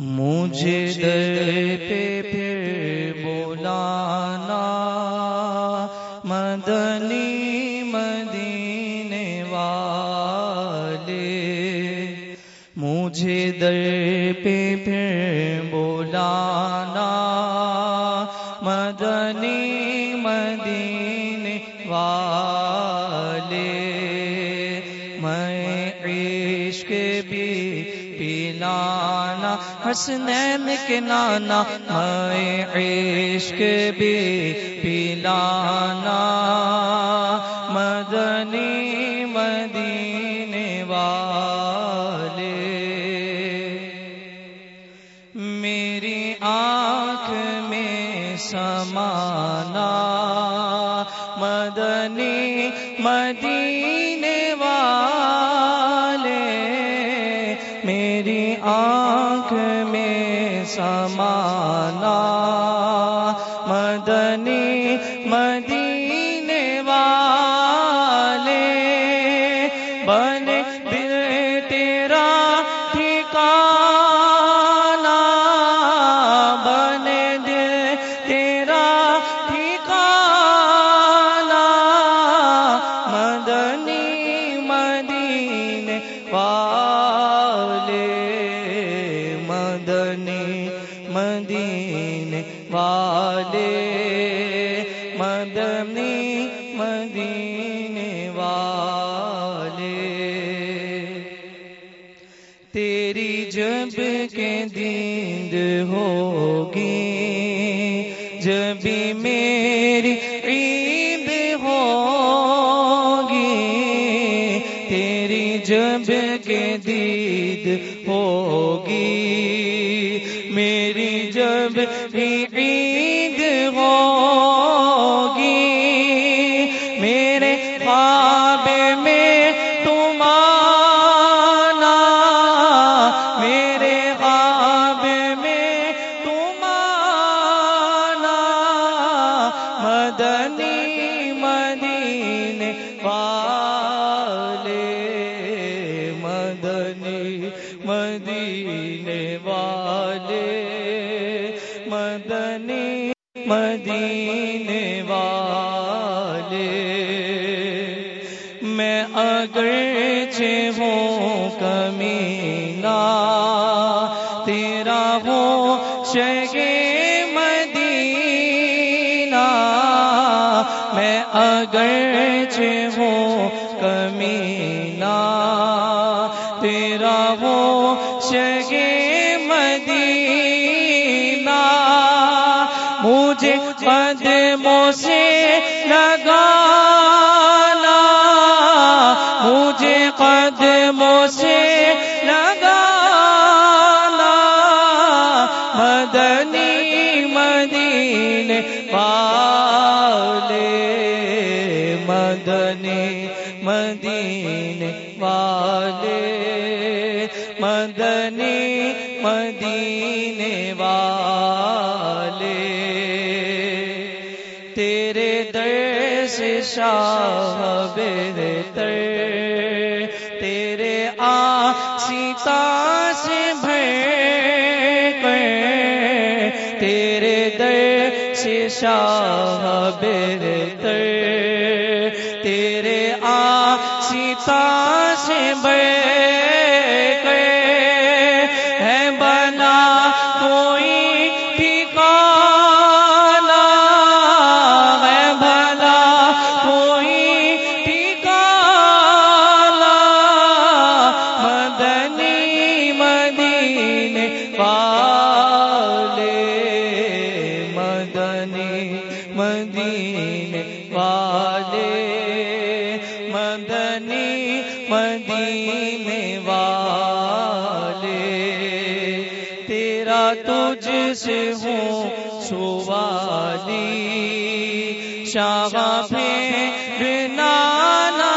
مجھے در پہ پھر بولانا مدنی مدینے والے۔ مجھے در پہ پھر بولانا مدنی مدینے والے۔ حسنین کے نانا، میں عشق بھی پلانا۔ مدنی مدینے والے، میری آنکھ میں سمانا۔ مدنی مدینے سمانا۔ مدنی مدینے والے بنے مدنی مدین والے مدنی مدین والے۔ تیری جب کے دیند ہوگی میری جب بھی عید ہوگی، میرے خواب میں تم آنا، میرے خواب میں تم آنا۔ مدنی مدینے والے مدینے والے۔ میں اگرچہ ہوں کمینہ تیرا ہوں شگے مدینہ۔ میں اگرچہ ہوں کمینہ مجھے قدموں سے لگانا۔ مجھے قدموں سے لگانا۔ مدنی مدینے والے، مدنی مدینے والے، مدنی مدینے والے۔ بہتر تیرے آ سیتا سے بھر کر، تیرے در سے شاہ بہتر تیرے آ سیتا سے بھر والے مدنی مدینے والے، تیرا تجھ سے ہوں سوالی شاہ پھر نانا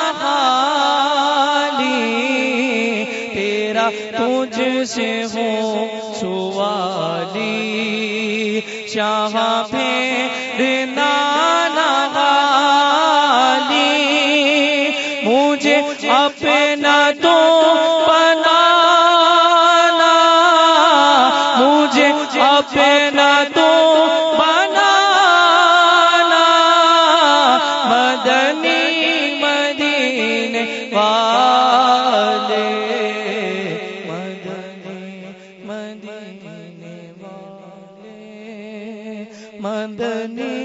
تیرا تجھ سے ہوں سوالی شاہ پھر نانا مجھے اپنا تو بنانا اپنا تو بنانا۔ مدنی مدینے والے مدنی مدینے والے مدنی